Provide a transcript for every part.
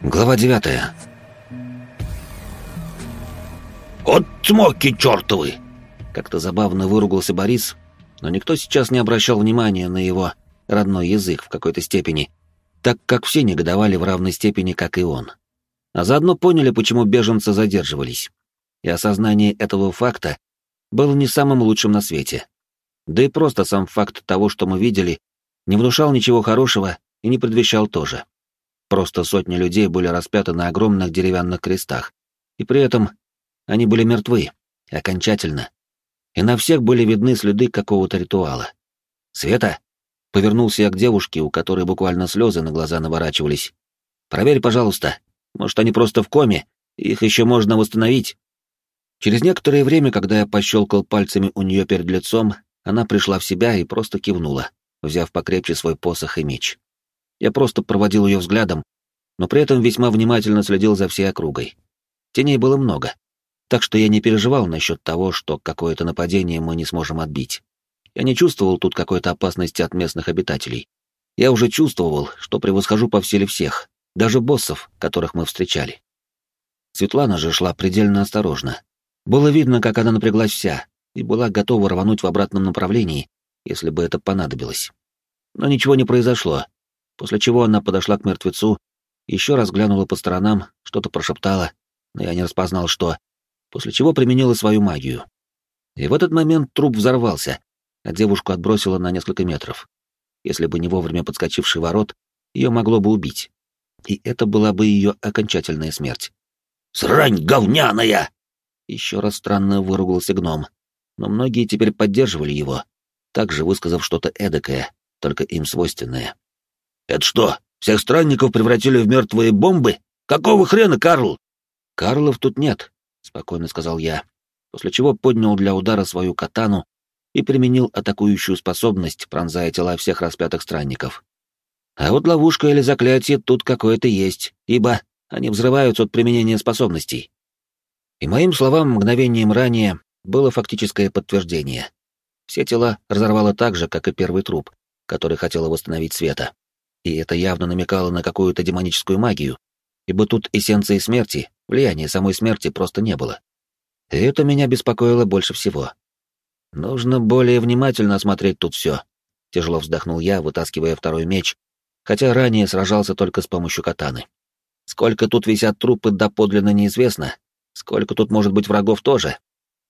Глава девятая. «Вот смоки чертовы!» Как-то забавно выругался Борис, но никто сейчас не обращал внимания на его родной язык в какой-то степени, так как все негодовали в равной степени, как и он. А заодно поняли, почему беженцы задерживались. И осознание этого факта было не самым лучшим на свете. Да и просто сам факт того, что мы видели, не внушал ничего хорошего и не предвещал тоже. Просто сотни людей были распяты на огромных деревянных крестах, и при этом они были мертвы, окончательно. И на всех были видны следы какого-то ритуала. «Света?» — повернулся я к девушке, у которой буквально слезы на глаза наворачивались. «Проверь, пожалуйста. Может, они просто в коме, их еще можно восстановить?» Через некоторое время, когда я пощелкал пальцами у нее перед лицом, она пришла в себя и просто кивнула, взяв покрепче свой посох и меч. Я просто проводил ее взглядом, но при этом весьма внимательно следил за всей округой. Теней было много, так что я не переживал насчет того, что какое-то нападение мы не сможем отбить. Я не чувствовал тут какой-то опасности от местных обитателей. Я уже чувствовал, что превосхожу по силе всех, даже боссов, которых мы встречали. Светлана же шла предельно осторожно. Было видно, как она напряглась вся, и была готова рвануть в обратном направлении, если бы это понадобилось. Но ничего не произошло, после чего она подошла к мертвецу, еще раз глянула по сторонам, что-то прошептала, но я не распознал, что, после чего применила свою магию. И в этот момент труп взорвался, а девушку отбросило на несколько метров. Если бы не вовремя подскочивший ворот, ее могло бы убить. И это была бы ее окончательная смерть. «Срань говняная!» Еще раз странно выругался гном, но многие теперь поддерживали его, также высказав что-то эдакое, только им свойственное. «Это что, всех странников превратили в мертвые бомбы? Какого хрена, Карл?» «Карлов тут нет», — спокойно сказал я, после чего поднял для удара свою катану и применил атакующую способность, пронзая тела всех распятых странников. А вот ловушка или заклятие тут какое-то есть, ибо они взрываются от применения способностей. И моим словам мгновением ранее было фактическое подтверждение. Все тела разорвало так же, как и первый труп, который хотела восстановить Света и это явно намекало на какую-то демоническую магию, ибо тут эссенции смерти, влияния самой смерти просто не было. И это меня беспокоило больше всего. Нужно более внимательно осмотреть тут все. Тяжело вздохнул я, вытаскивая второй меч, хотя ранее сражался только с помощью катаны. Сколько тут висят трупы доподлинно неизвестно, сколько тут может быть врагов тоже.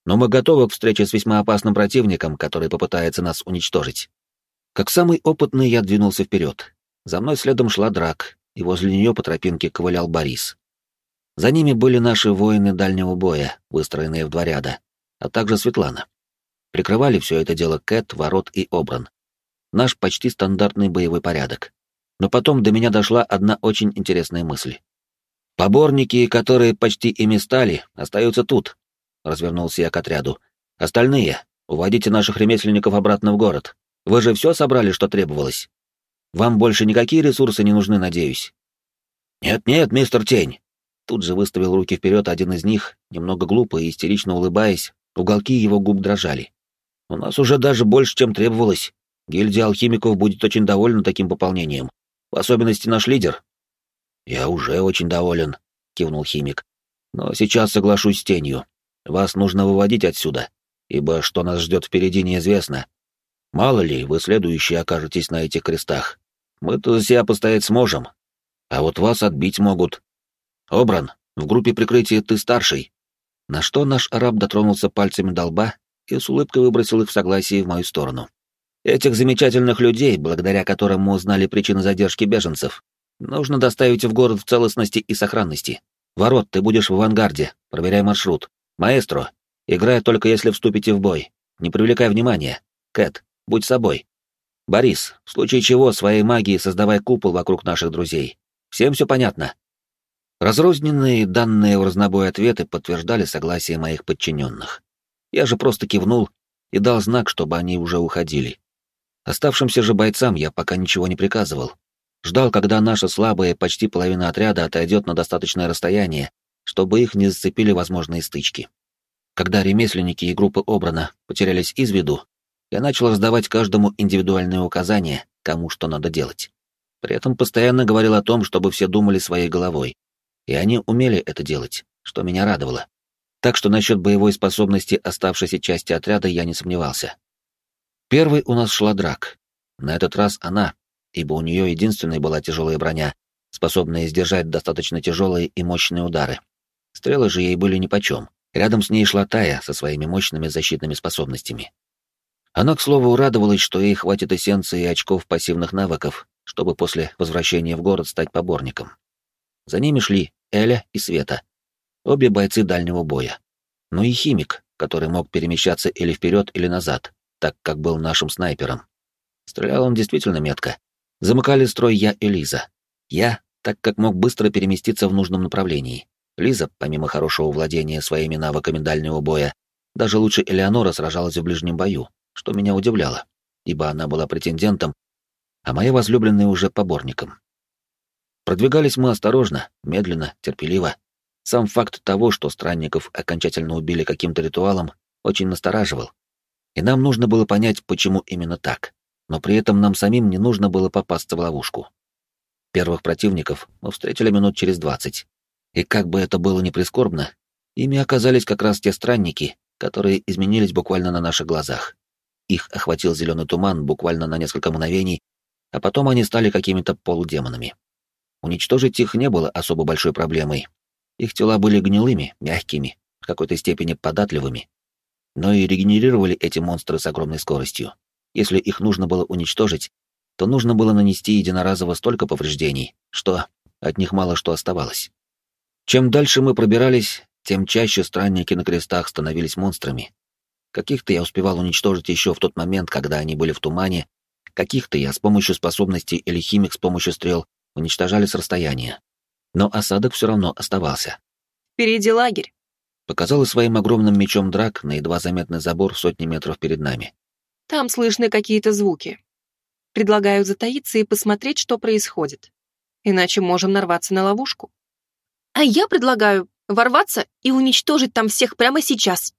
Но мы готовы к встрече с весьма опасным противником, который попытается нас уничтожить. Как самый опытный я двинулся вперед, за мной следом шла драк, и возле нее по тропинке ковылял Борис. За ними были наши воины дальнего боя, выстроенные в два ряда, а также Светлана. Прикрывали все это дело Кэт, Ворот и Обран. Наш почти стандартный боевой порядок. Но потом до меня дошла одна очень интересная мысль. «Поборники, которые почти ими стали, остаются тут», — развернулся я к отряду. «Остальные, уводите наших ремесленников обратно в город. Вы же все собрали, что требовалось?» Вам больше никакие ресурсы не нужны, надеюсь?» «Нет-нет, мистер Тень!» Тут же выставил руки вперед один из них, немного глупо и истерично улыбаясь, уголки его губ дрожали. «У нас уже даже больше, чем требовалось. Гильдия алхимиков будет очень довольна таким пополнением. В особенности наш лидер». «Я уже очень доволен», — кивнул химик. «Но сейчас соглашусь с тенью. Вас нужно выводить отсюда, ибо что нас ждет впереди неизвестно, Мало ли, вы следующие окажетесь на этих крестах. Мы-то за себя постоять сможем. А вот вас отбить могут. Обран, в группе прикрытия ты старший. На что наш араб дотронулся пальцами до лба и с улыбкой выбросил их в согласии в мою сторону. Этих замечательных людей, благодаря которым мы узнали причины задержки беженцев, нужно доставить в город в целостности и сохранности. Ворот, ты будешь в авангарде, проверяй маршрут. Маэстро, играй только если вступите в бой. Не привлекай внимания. Кэт, Будь собой. Борис, в случае чего своей магией создавай купол вокруг наших друзей. Всем все понятно?» Разрозненные данные в разнобой ответы подтверждали согласие моих подчиненных. Я же просто кивнул и дал знак, чтобы они уже уходили. Оставшимся же бойцам я пока ничего не приказывал. Ждал, когда наша слабая почти половина отряда отойдет на достаточное расстояние, чтобы их не зацепили возможные стычки. Когда ремесленники и группы Обрана потерялись из виду, я начал раздавать каждому индивидуальные указания, кому что надо делать. При этом постоянно говорил о том, чтобы все думали своей головой. И они умели это делать, что меня радовало. Так что насчет боевой способности оставшейся части отряда я не сомневался. Первый у нас шла драк. На этот раз она, ибо у нее единственной была тяжелая броня, способная сдержать достаточно тяжелые и мощные удары. Стрелы же ей были нипочем. Рядом с ней шла Тая со своими мощными защитными способностями. Она, к слову, радовалась, что ей хватит эссенции и очков пассивных навыков, чтобы после возвращения в город стать поборником. За ними шли Эля и Света, обе бойцы дальнего боя. Ну и химик, который мог перемещаться или вперед, или назад, так как был нашим снайпером. Стрелял он действительно метко. Замыкали строй я и Лиза. Я, так как мог быстро переместиться в нужном направлении. Лиза, помимо хорошего владения своими навыками дальнего боя, даже лучше Элеонора сражалась в ближнем бою, что меня удивляло, ибо она была претендентом, а моя возлюбленная уже поборником. Продвигались мы осторожно, медленно, терпеливо. Сам факт того, что странников окончательно убили каким-то ритуалом, очень настораживал. И нам нужно было понять, почему именно так. Но при этом нам самим не нужно было попасться в ловушку. Первых противников мы встретили минут через двадцать. И как бы это было ни прискорбно, ими оказались как раз те странники, которые изменились буквально на наших глазах. Их охватил зеленый туман буквально на несколько мгновений, а потом они стали какими-то полудемонами. Уничтожить их не было особо большой проблемой. Их тела были гнилыми, мягкими, в какой-то степени податливыми. Но и регенерировали эти монстры с огромной скоростью. Если их нужно было уничтожить, то нужно было нанести единоразово столько повреждений, что от них мало что оставалось. Чем дальше мы пробирались, тем чаще странники на крестах становились монстрами. Каких-то я успевал уничтожить еще в тот момент, когда они были в тумане, каких-то я с помощью способностей или химик с помощью стрел уничтожали с расстояния. Но осадок все равно оставался. «Впереди лагерь», — показал своим огромным мечом драк на едва заметный забор в сотни метров перед нами. «Там слышны какие-то звуки. Предлагаю затаиться и посмотреть, что происходит. Иначе можем нарваться на ловушку». «А я предлагаю ворваться и уничтожить там всех прямо сейчас»,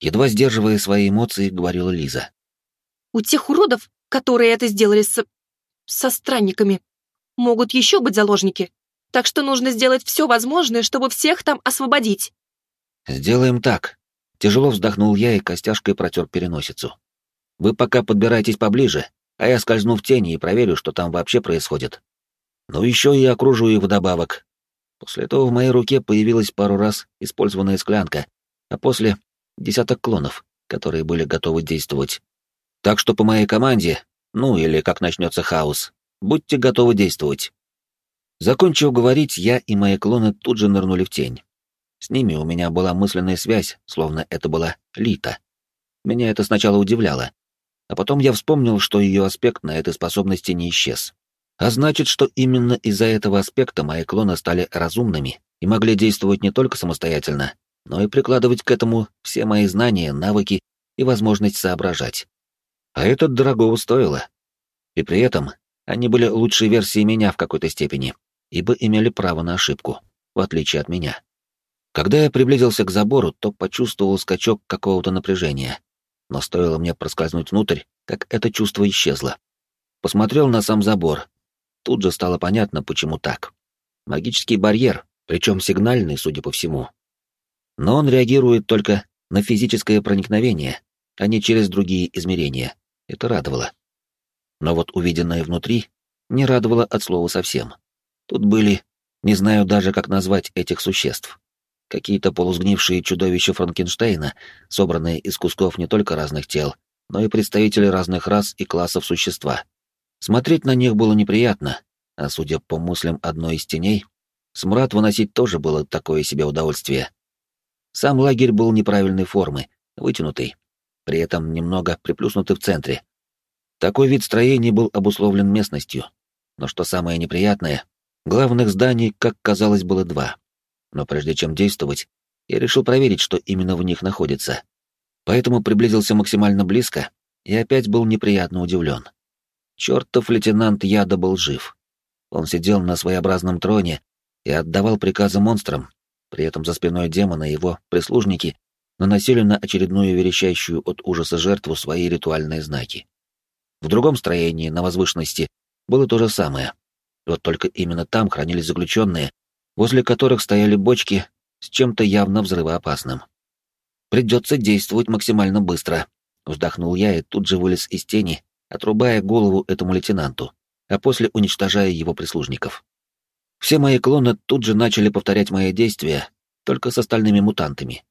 едва сдерживая свои эмоции, говорила Лиза. «У тех уродов, которые это сделали с... со странниками, могут еще быть заложники, так что нужно сделать все возможное, чтобы всех там освободить». «Сделаем так». Тяжело вздохнул я и костяшкой протер переносицу. «Вы пока подбирайтесь поближе, а я скользну в тени и проверю, что там вообще происходит. Ну еще и окружу их вдобавок. После этого в моей руке появилась пару раз использованная склянка, а после — десяток клонов, которые были готовы действовать. Так что по моей команде, ну или как начнется хаос, будьте готовы действовать. Закончив говорить, я и мои клоны тут же нырнули в тень. С ними у меня была мысленная связь, словно это была Лита. Меня это сначала удивляло, а потом я вспомнил, что ее аспект на этой способности не исчез. А значит, что именно из-за этого аспекта мои клоны стали разумными и могли действовать не только самостоятельно, но и прикладывать к этому все мои знания, навыки и возможность соображать. А это дорогого стоило. И при этом они были лучшей версией меня в какой-то степени, ибо имели право на ошибку, в отличие от меня. Когда я приблизился к забору, то почувствовал скачок какого-то напряжения. Но стоило мне проскользнуть внутрь, как это чувство исчезло. Посмотрел на сам забор. Тут же стало понятно, почему так. Магический барьер, причем сигнальный, судя по всему. Но он реагирует только на физическое проникновение, а не через другие измерения. Это радовало. Но вот увиденное внутри не радовало от слова совсем. Тут были, не знаю даже, как назвать этих существ. Какие-то полусгнившие чудовища Франкенштейна, собранные из кусков не только разных тел, но и представители разных рас и классов существа. Смотреть на них было неприятно, а судя по мыслям одной из теней, смрад выносить тоже было такое себе удовольствие. Сам лагерь был неправильной формы, вытянутый, при этом немного приплюснутый в центре. Такой вид строений был обусловлен местностью. Но что самое неприятное, главных зданий, как казалось, было два. Но прежде чем действовать, я решил проверить, что именно в них находится. Поэтому приблизился максимально близко и опять был неприятно удивлен. Чертов лейтенант Яда был жив. Он сидел на своеобразном троне и отдавал приказы монстрам, при этом за спиной демона его прислужники наносили на очередную верещащую от ужаса жертву свои ритуальные знаки. В другом строении, на возвышенности, было то же самое. Вот только именно там хранились заключенные, возле которых стояли бочки с чем-то явно взрывоопасным. Придется действовать максимально быстро, вздохнул я и тут же вылез из тени, отрубая голову этому лейтенанту, а после уничтожая его прислужников. Все мои клоны тут же начали повторять мои действия, только с остальными мутантами.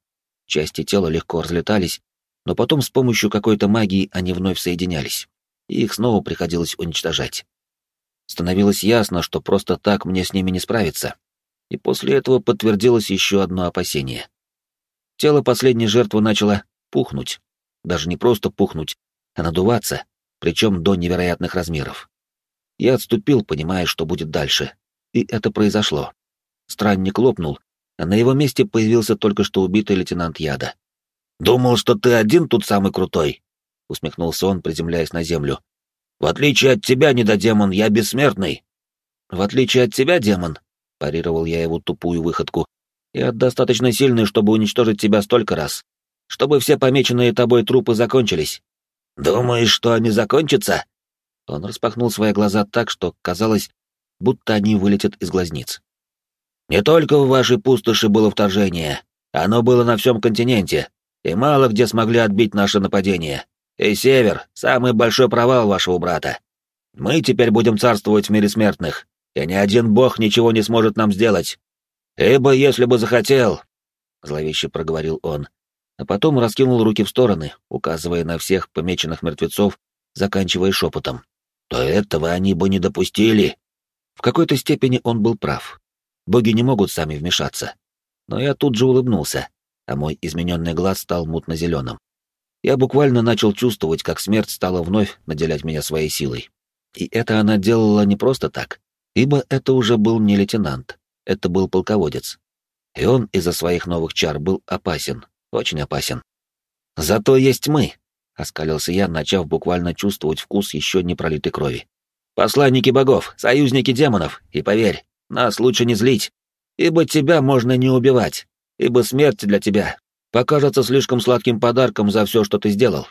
Части тела легко разлетались, но потом с помощью какой-то магии они вновь соединялись, и их снова приходилось уничтожать. Становилось ясно, что просто так мне с ними не справиться, и после этого подтвердилось еще одно опасение. Тело последней жертвы начало пухнуть, даже не просто пухнуть, а надуваться, причем до невероятных размеров. Я отступил, понимая, что будет дальше, и это произошло. Странник лопнул, а на его месте появился только что убитый лейтенант Яда. «Думал, что ты один тут самый крутой», — усмехнулся он, приземляясь на землю. «В отличие от тебя, недодемон, я бессмертный». «В отличие от тебя, демон», — парировал я его тупую выходку, «я достаточно сильный, чтобы уничтожить тебя столько раз, чтобы все помеченные тобой трупы закончились». «Думаешь, что они закончатся?» Он распахнул свои глаза так, что казалось, будто они вылетят из глазниц. «Не только в вашей пустоши было вторжение, оно было на всем континенте, и мало где смогли отбить наше нападение. И Север — самый большой провал вашего брата. Мы теперь будем царствовать в мире смертных, и ни один бог ничего не сможет нам сделать. Ибо если бы захотел...» — зловеще проговорил он, а потом раскинул руки в стороны, указывая на всех помеченных мертвецов, заканчивая шепотом. «То этого они бы не допустили!» В какой-то степени он был прав. Боги не могут сами вмешаться. Но я тут же улыбнулся, а мой измененный глаз стал мутно-зеленым. Я буквально начал чувствовать, как смерть стала вновь наделять меня своей силой. И это она делала не просто так, ибо это уже был не лейтенант, это был полководец. И он из-за своих новых чар был опасен, очень опасен. «Зато есть мы», — оскалился я, начав буквально чувствовать вкус еще не пролитой крови. Посланники богов, союзники демонов, и поверь, нас лучше не злить, ибо тебя можно не убивать, ибо смерть для тебя покажется слишком сладким подарком за все, что ты сделал,